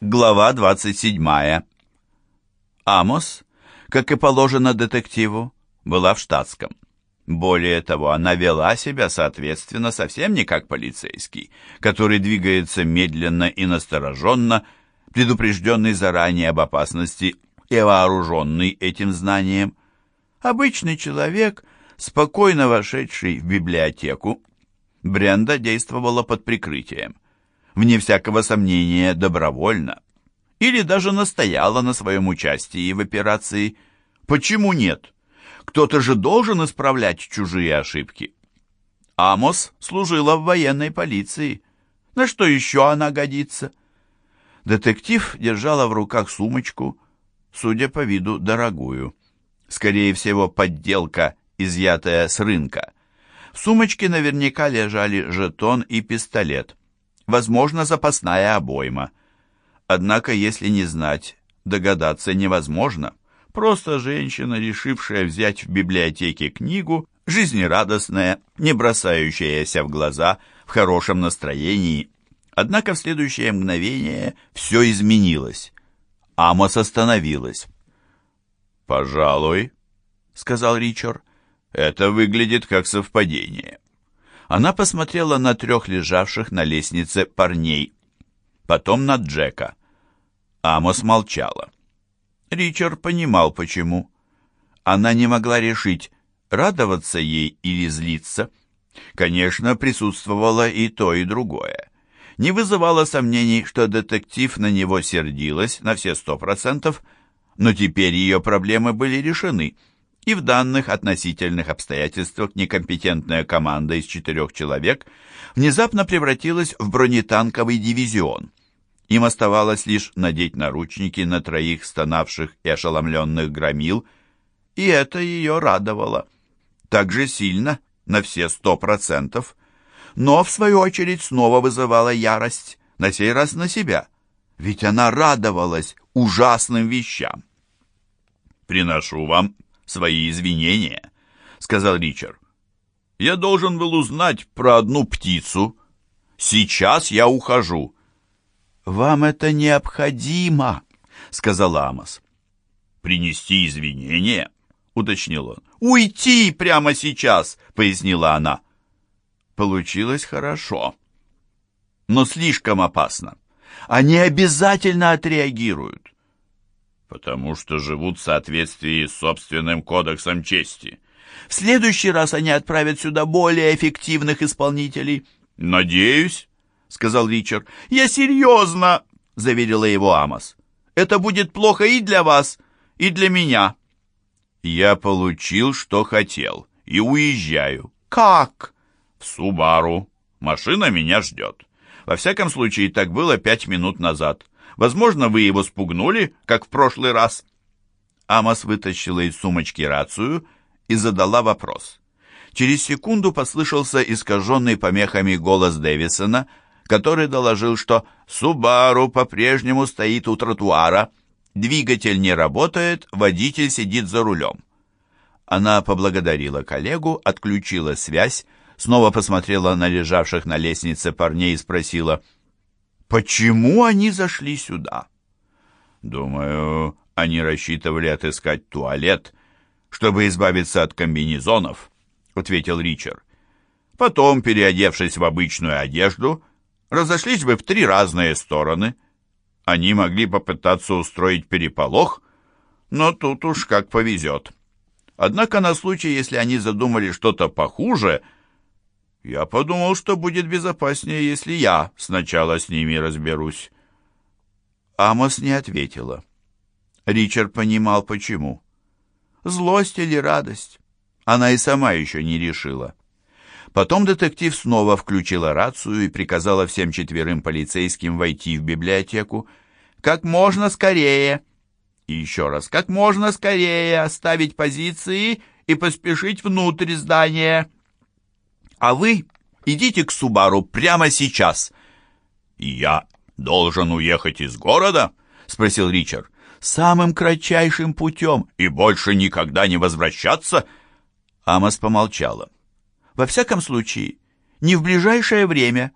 Глава 27. Амос, как и положено детективу, была в штатском. Более того, она вела себя, соответственно, совсем не как полицейский, который двигается медленно и настороженно, предупрежденный заранее об опасности и вооруженный этим знанием. Обычный человек, спокойно вошедший в библиотеку, Бренда действовала под прикрытием – вне всякого сомнения, добровольно, или даже настояла на своем участии в операции. Почему нет? Кто-то же должен исправлять чужие ошибки. Амос служила в военной полиции. На что еще она годится? Детектив держала в руках сумочку, судя по виду, дорогую. Скорее всего, подделка, изъятая с рынка. В сумочке наверняка лежали жетон и пистолет возможно запасная обойма. Однако, если не знать, догадаться невозможно. Просто женщина, решившая взять в библиотеке книгу, жизнерадостная, не бросающаяся в глаза, в хорошем настроении. Однако в следующее мгновение все изменилось. Амос остановилась. «Пожалуй», — сказал Ричард, — «это выглядит как совпадение». Она посмотрела на трех лежавших на лестнице парней, потом на Джека. Амос молчала. Ричард понимал, почему. Она не могла решить, радоваться ей или злиться. Конечно, присутствовало и то, и другое. Не вызывало сомнений, что детектив на него сердилась на все сто процентов, но теперь ее проблемы были решены — и в данных относительных обстоятельствах некомпетентная команда из четырех человек внезапно превратилась в бронетанковый дивизион. Им оставалось лишь надеть наручники на троих стонавших и ошеломленных громил, и это ее радовало. Так же сильно, на все сто процентов, но, в свою очередь, снова вызывала ярость, на сей раз на себя, ведь она радовалась ужасным вещам. «Приношу вам свои извинения», — сказал Ричард. «Я должен был узнать про одну птицу. Сейчас я ухожу». «Вам это необходимо», — сказал Амос. «Принести извинения?» — уточнил он. «Уйти прямо сейчас», — пояснила она. Получилось хорошо, но слишком опасно. Они обязательно отреагируют потому что живут в соответствии с собственным кодексом чести. В следующий раз они отправят сюда более эффективных исполнителей. Надеюсь, сказал Ричард. Я серьезно, заверила его Амос. Это будет плохо и для вас, и для меня. Я получил, что хотел, и уезжаю. Как? В Субару. Машина меня ждет. Во всяком случае, так было пять минут назад. Возможно, вы его спугнули, как в прошлый раз». Амос вытащила из сумочки рацию и задала вопрос. Через секунду послышался искаженный помехами голос Дэвисона, который доложил, что «Субару по-прежнему стоит у тротуара, двигатель не работает, водитель сидит за рулем». Она поблагодарила коллегу, отключила связь, снова посмотрела на лежавших на лестнице парней и спросила – Почему они зашли сюда? Думаю, они рассчитывали отыскать туалет, чтобы избавиться от комбинезонов, ответил Ричард. Потом, переодевшись в обычную одежду, разошлись бы в три разные стороны. Они могли попытаться устроить переполох, но тут уж как повезет. Однако на случай, если они задумали что-то похуже – я подумал, что будет безопаснее, если я сначала с ними разберусь. Амос не ответила. Ричард понимал, почему. Злость или радость? Она и сама еще не решила. Потом детектив снова включила рацию и приказала всем четверым полицейским войти в библиотеку. «Как можно скорее!» И еще раз, «Как можно скорее оставить позиции и поспешить внутрь здания!» А вы идите к Субару прямо сейчас. Я должен уехать из города? Спросил Ричард. Самым кратчайшим путем и больше никогда не возвращаться? Амос помолчала. Во всяком случае, не в ближайшее время,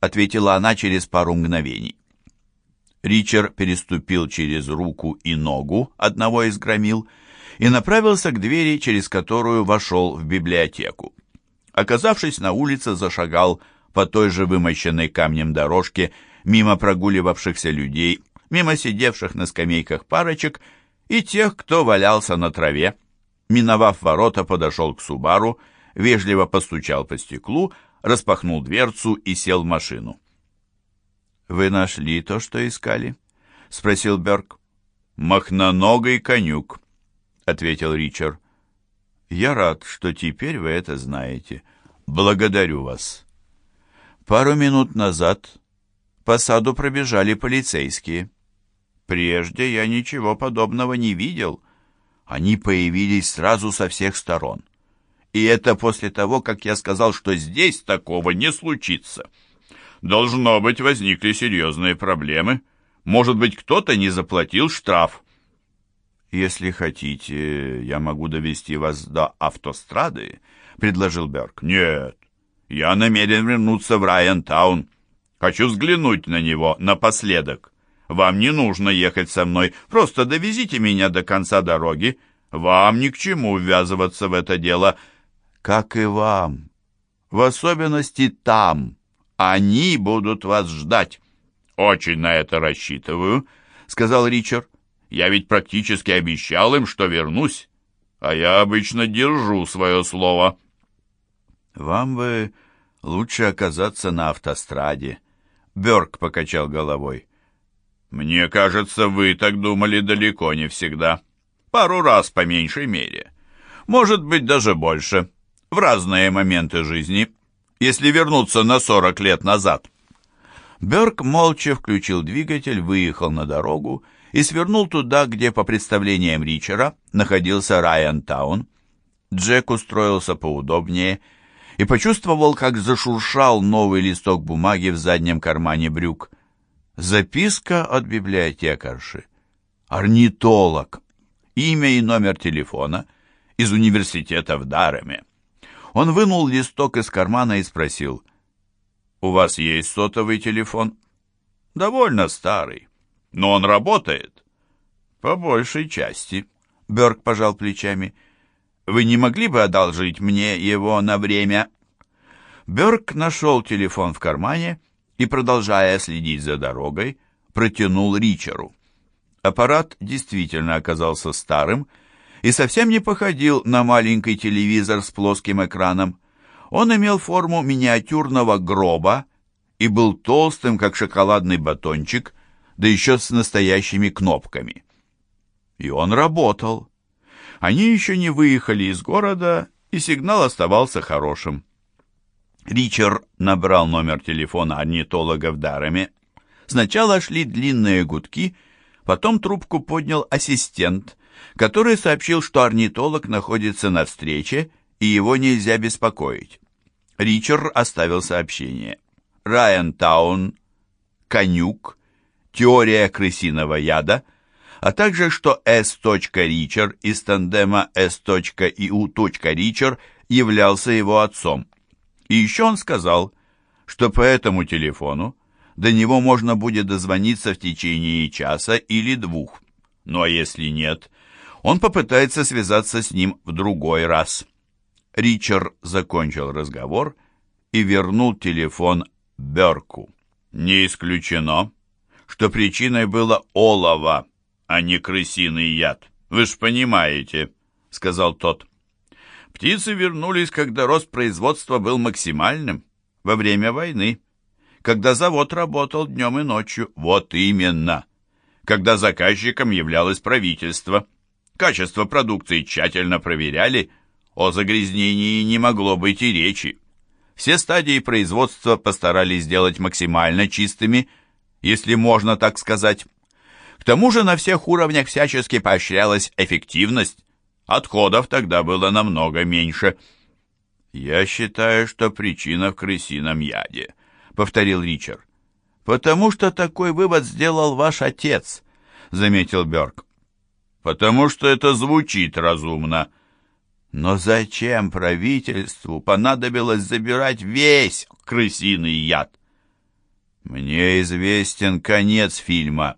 ответила она через пару мгновений. Ричард переступил через руку и ногу одного из громил и направился к двери, через которую вошел в библиотеку. Оказавшись на улице, зашагал по той же вымощенной камнем дорожке мимо прогуливавшихся людей, мимо сидевших на скамейках парочек и тех, кто валялся на траве. Миновав ворота, подошел к Субару, вежливо постучал по стеклу, распахнул дверцу и сел в машину. «Вы нашли то, что искали?» — спросил Берг. «Махноногий конюк», — ответил Ричард. «Я рад, что теперь вы это знаете. Благодарю вас». Пару минут назад по саду пробежали полицейские. Прежде я ничего подобного не видел. Они появились сразу со всех сторон. И это после того, как я сказал, что здесь такого не случится. Должно быть, возникли серьезные проблемы. Может быть, кто-то не заплатил штраф. «Если хотите, я могу довести вас до автострады», — предложил Берг. «Нет, я намерен вернуться в Райантаун. Хочу взглянуть на него напоследок. Вам не нужно ехать со мной, просто довезите меня до конца дороги. Вам ни к чему ввязываться в это дело, как и вам. В особенности там. Они будут вас ждать. Очень на это рассчитываю, сказал Ричард. Я ведь практически обещал им, что вернусь, а я обычно держу свое слово. Вам бы лучше оказаться на автостраде. Бёрк покачал головой. Мне кажется, вы так думали далеко не всегда. Пару раз по меньшей мере. Может быть, даже больше. В разные моменты жизни если вернуться на 40 лет назад. Берг молча включил двигатель, выехал на дорогу и свернул туда, где, по представлениям Ричера, находился Райан Таун. Джек устроился поудобнее и почувствовал, как зашуршал новый листок бумаги в заднем кармане брюк. Записка от библиотекарши. Орнитолог. Имя и номер телефона из университета в Дареме. Он вынул листок из кармана и спросил, «У вас есть сотовый телефон?» «Довольно старый, но он работает». «По большей части», — Берг пожал плечами. «Вы не могли бы одолжить мне его на время?» Берг нашел телефон в кармане и, продолжая следить за дорогой, протянул Ричеру. Аппарат действительно оказался старым, и совсем не походил на маленький телевизор с плоским экраном. Он имел форму миниатюрного гроба и был толстым, как шоколадный батончик, да еще с настоящими кнопками. И он работал. Они еще не выехали из города, и сигнал оставался хорошим. Ричард набрал номер телефона орнитолога в Дараме. Сначала шли длинные гудки, потом трубку поднял ассистент, который сообщил, что орнитолог находится на встрече и его нельзя беспокоить. Ричард оставил сообщение. Райан Таун, конюк, теория крысиного яда, а также что S. Ричард из тандема S. и U. Ричард являлся его отцом. И еще он сказал, что по этому телефону до него можно будет дозвониться в течение часа или двух. Ну а если нет, он попытается связаться с ним в другой раз. Ричард закончил разговор и вернул телефон Берку. Не исключено, что причиной было олово, а не крысиный яд. Вы ж понимаете, сказал тот. Птицы вернулись, когда рост производства был максимальным, во время войны, когда завод работал днем и ночью. Вот именно, когда заказчиком являлось правительство. Качество продукции тщательно проверяли, о загрязнении не могло быть и речи. Все стадии производства постарались сделать максимально чистыми, если можно так сказать. К тому же на всех уровнях всячески поощрялась эффективность. Отходов тогда было намного меньше. «Я считаю, что причина в крысином яде», — повторил Ричард. «Потому что такой вывод сделал ваш отец», — заметил Бёрк потому что это звучит разумно. Но зачем правительству понадобилось забирать весь крысиный яд? Мне известен конец фильма.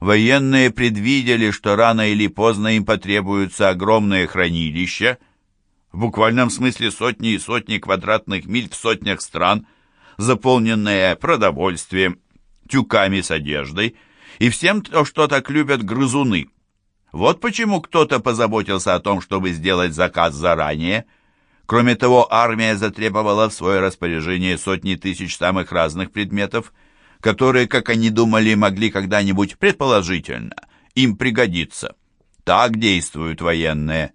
Военные предвидели, что рано или поздно им потребуются огромные хранилища, в буквальном смысле сотни и сотни квадратных миль в сотнях стран, заполненные продовольствием, тюками с одеждой и всем, что так любят грызуны. Вот почему кто-то позаботился о том, чтобы сделать заказ заранее. Кроме того, армия затребовала в свое распоряжение сотни тысяч самых разных предметов, которые, как они думали, могли когда-нибудь предположительно им пригодиться. Так действуют военные.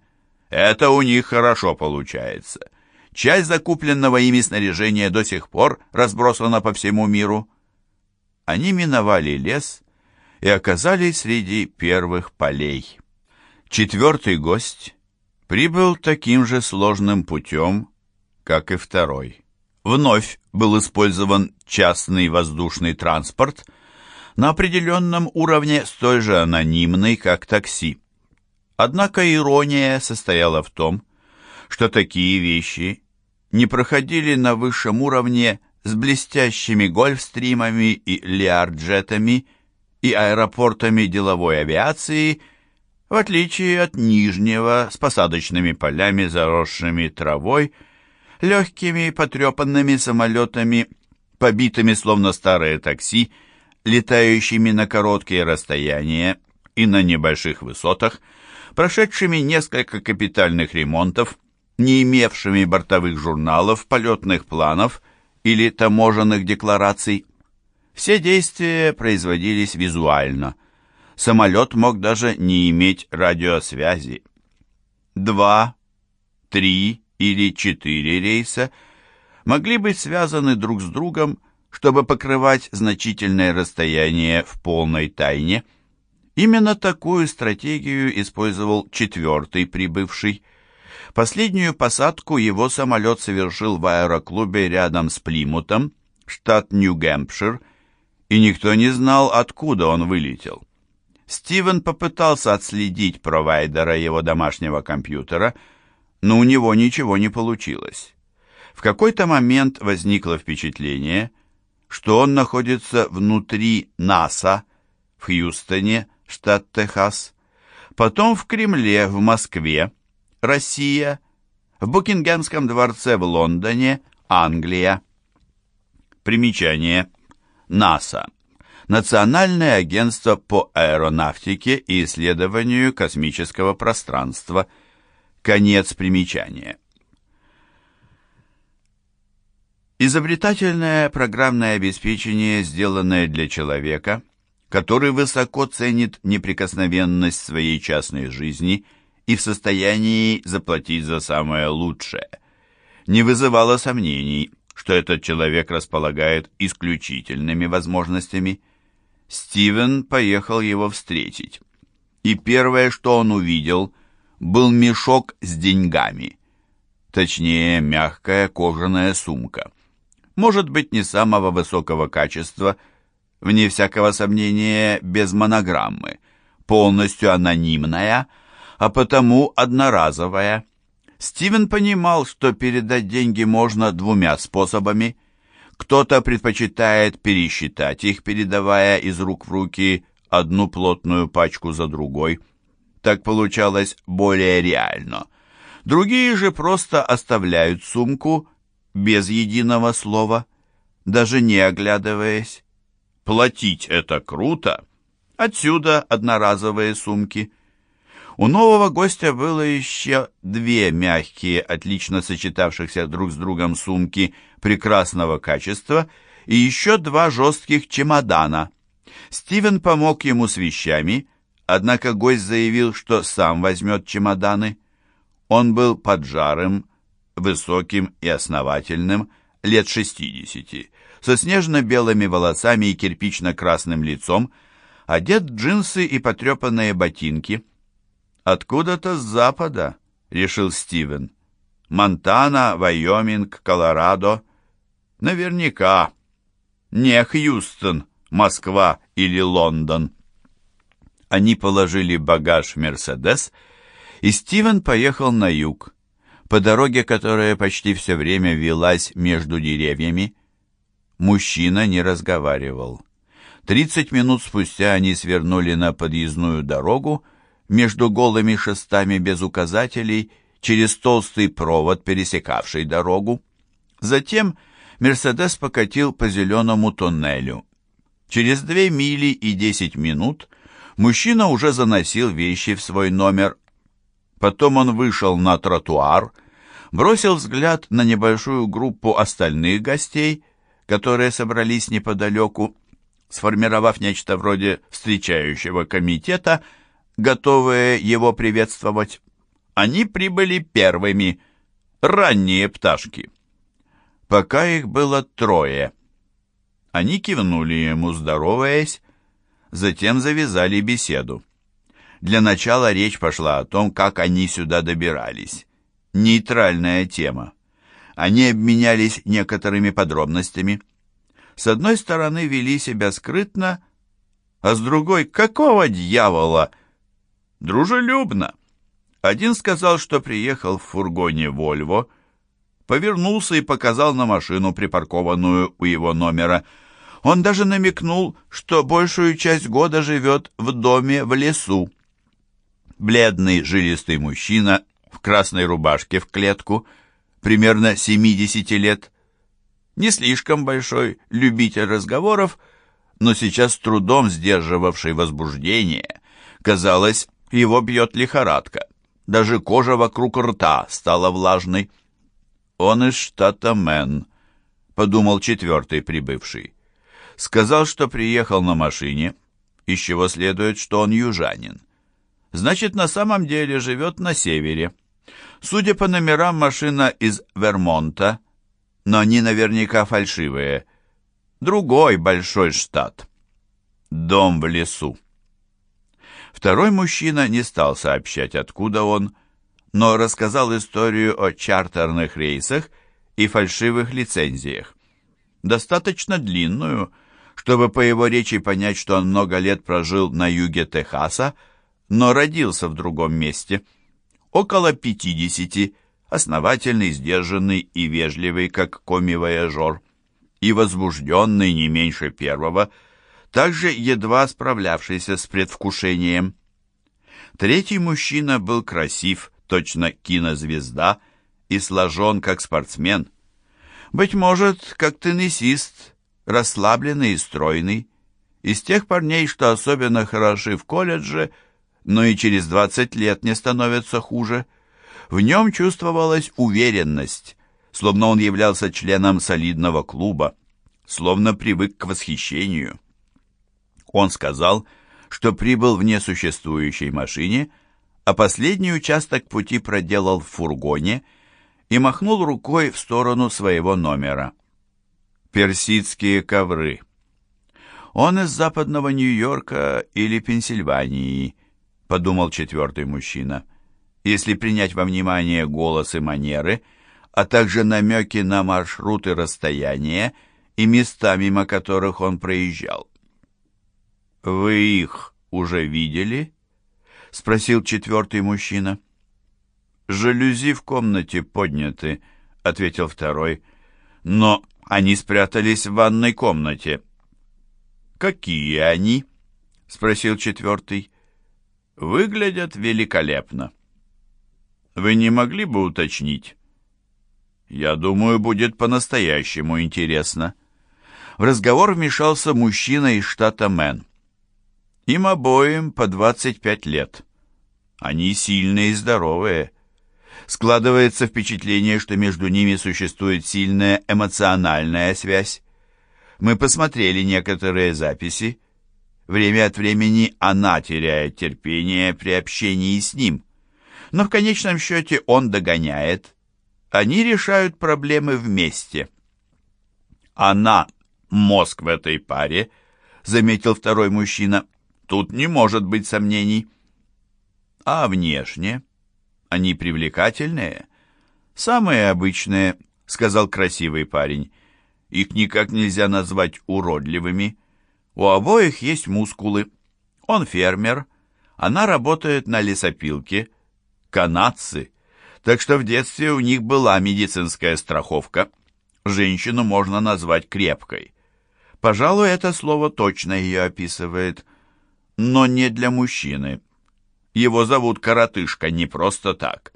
Это у них хорошо получается. Часть закупленного ими снаряжения до сих пор разбросана по всему миру. Они миновали лес и оказались среди первых полей. Четвертый гость прибыл таким же сложным путем, как и второй. Вновь был использован частный воздушный транспорт на определенном уровне столь же анонимный, как такси. Однако ирония состояла в том, что такие вещи не проходили на высшем уровне с блестящими гольфстримами и лиарджетами и аэропортами деловой авиации, в отличие от нижнего с посадочными полями, заросшими травой, легкими потрепанными самолетами, побитыми словно старые такси, летающими на короткие расстояния и на небольших высотах, прошедшими несколько капитальных ремонтов, не имевшими бортовых журналов, полетных планов или таможенных деклараций. Все действия производились визуально. Самолет мог даже не иметь радиосвязи. Два, три или четыре рейса могли быть связаны друг с другом, чтобы покрывать значительное расстояние в полной тайне. Именно такую стратегию использовал четвертый прибывший. Последнюю посадку его самолет совершил в аэроклубе рядом с Плимутом, штат Нью-Гэмпшир, и никто не знал, откуда он вылетел. Стивен попытался отследить провайдера его домашнего компьютера, но у него ничего не получилось. В какой-то момент возникло впечатление, что он находится внутри НАСА в Хьюстоне, штат Техас, потом в Кремле в Москве, Россия, в Букингемском дворце в Лондоне, Англия. Примечание. НАСА. Национальное агентство по аэронавтике и исследованию космического пространства. Конец примечания. Изобретательное программное обеспечение, сделанное для человека, который высоко ценит неприкосновенность своей частной жизни и в состоянии заплатить за самое лучшее, не вызывало сомнений, что этот человек располагает исключительными возможностями. Стивен поехал его встретить, и первое, что он увидел, был мешок с деньгами, точнее, мягкая кожаная сумка может быть не самого высокого качества, вне всякого сомнения без монограммы, полностью анонимная, а потому одноразовая. Стивен понимал, что передать деньги можно двумя способами. Кто-то предпочитает пересчитать их, передавая из рук в руки одну плотную пачку за другой. Так получалось более реально. Другие же просто оставляют сумку без единого слова, даже не оглядываясь. Платить это круто. Отсюда одноразовые сумки. У нового гостя было еще две мягкие, отлично сочетавшихся друг с другом сумки прекрасного качества и еще два жестких чемодана. Стивен помог ему с вещами, однако гость заявил, что сам возьмет чемоданы. Он был поджарым, высоким и основательным, лет шестидесяти, со снежно-белыми волосами и кирпично-красным лицом, одет в джинсы и потрепанные ботинки. «Откуда-то с запада», — решил Стивен. «Монтана, Вайоминг, Колорадо. Наверняка. Не Хьюстон, Москва или Лондон». Они положили багаж в «Мерседес», и Стивен поехал на юг по дороге, которая почти все время велась между деревьями. Мужчина не разговаривал. Тридцать минут спустя они свернули на подъездную дорогу между голыми шестами без указателей через толстый провод, пересекавший дорогу. Затем Мерседес покатил по зеленому тоннелю. Через две мили и десять минут мужчина уже заносил вещи в свой номер. Потом он вышел на тротуар, бросил взгляд на небольшую группу остальных гостей, которые собрались неподалеку, сформировав нечто вроде встречающего комитета, готовые его приветствовать. Они прибыли первыми, ранние пташки. Пока их было трое. Они кивнули ему, здороваясь, затем завязали беседу. Для начала речь пошла о том, как они сюда добирались. Нейтральная тема. Они обменялись некоторыми подробностями. С одной стороны вели себя скрытно, а с другой, какого дьявола? Дружелюбно. Один сказал, что приехал в фургоне «Вольво», повернулся и показал на машину, припаркованную у его номера. Он даже намекнул, что большую часть года живет в доме в лесу. Бледный жилистый мужчина в красной рубашке в клетку, примерно 70 лет, не слишком большой любитель разговоров, но сейчас трудом сдерживавший возбуждение. Казалось, его бьет лихорадка. Даже кожа вокруг рта стала влажной. «Он из штата Мэн», — подумал четвертый прибывший. Сказал, что приехал на машине, из чего следует, что он южанин. Значит, на самом деле живет на севере. Судя по номерам, машина из Вермонта, но они наверняка фальшивые. Другой большой штат. Дом в лесу. Второй мужчина не стал сообщать, откуда он, но рассказал историю о чартерных рейсах и фальшивых лицензиях. Достаточно длинную, чтобы по его речи понять, что он много лет прожил на юге Техаса, но родился в другом месте. Около пятидесяти, основательный, сдержанный и вежливый, как коми-вояжер, и возбужденный не меньше первого – также едва справлявшийся с предвкушением. Третий мужчина был красив, точно кинозвезда, и сложен как спортсмен. Быть может, как теннисист, расслабленный и стройный, из тех парней, что особенно хороши в колледже, но и через 20 лет не становятся хуже. В нем чувствовалась уверенность, словно он являлся членом солидного клуба, словно привык к восхищению. Он сказал, что прибыл в несуществующей машине, а последний участок пути проделал в фургоне и махнул рукой в сторону своего номера. Персидские ковры. Он из западного Нью-Йорка или Пенсильвании, подумал четвертый мужчина. Если принять во внимание голос и манеры, а также намеки на маршруты расстояния и места, мимо которых он проезжал. «Вы их уже видели?» — спросил четвертый мужчина. «Жалюзи в комнате подняты», — ответил второй. «Но они спрятались в ванной комнате». «Какие они?» — спросил четвертый. «Выглядят великолепно». «Вы не могли бы уточнить?» «Я думаю, будет по-настоящему интересно». В разговор вмешался мужчина из штата Мэн. Им обоим по 25 лет. Они сильные и здоровые. Складывается впечатление, что между ними существует сильная эмоциональная связь. Мы посмотрели некоторые записи. Время от времени она теряет терпение при общении с ним. Но в конечном счете он догоняет. Они решают проблемы вместе. Она — мозг в этой паре, заметил второй мужчина. Тут не может быть сомнений. А внешне? Они привлекательные? Самые обычные, сказал красивый парень. Их никак нельзя назвать уродливыми. У обоих есть мускулы. Он фермер, она работает на лесопилке. Канадцы. Так что в детстве у них была медицинская страховка. Женщину можно назвать крепкой. Пожалуй, это слово точно ее описывает. Но не для мужчины. Его зовут Коротышка не просто так.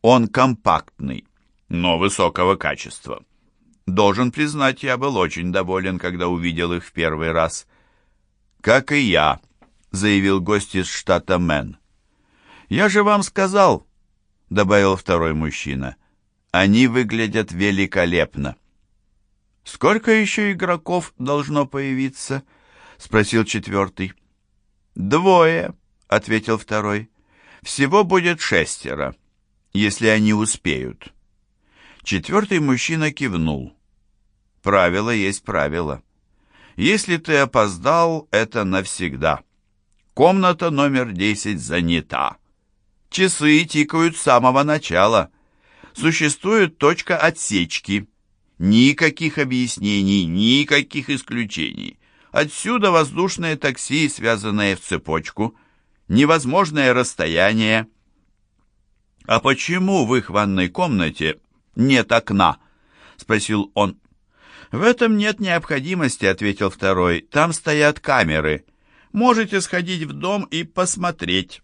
Он компактный, но высокого качества. Должен признать, я был очень доволен, когда увидел их в первый раз. «Как и я», — заявил гость из штата Мэн. «Я же вам сказал», — добавил второй мужчина, — «они выглядят великолепно». «Сколько еще игроков должно появиться?» — спросил четвертый. «Двое», — ответил второй. «Всего будет шестеро, если они успеют». Четвертый мужчина кивнул. Правило есть правило. Если ты опоздал, это навсегда. Комната номер 10 занята. Часы тикают с самого начала. Существует точка отсечки. Никаких объяснений, никаких исключений. Отсюда воздушное такси, связанное в цепочку. Невозможное расстояние. «А почему в их ванной комнате нет окна?» — спросил он. «В этом нет необходимости», — ответил второй. «Там стоят камеры. Можете сходить в дом и посмотреть».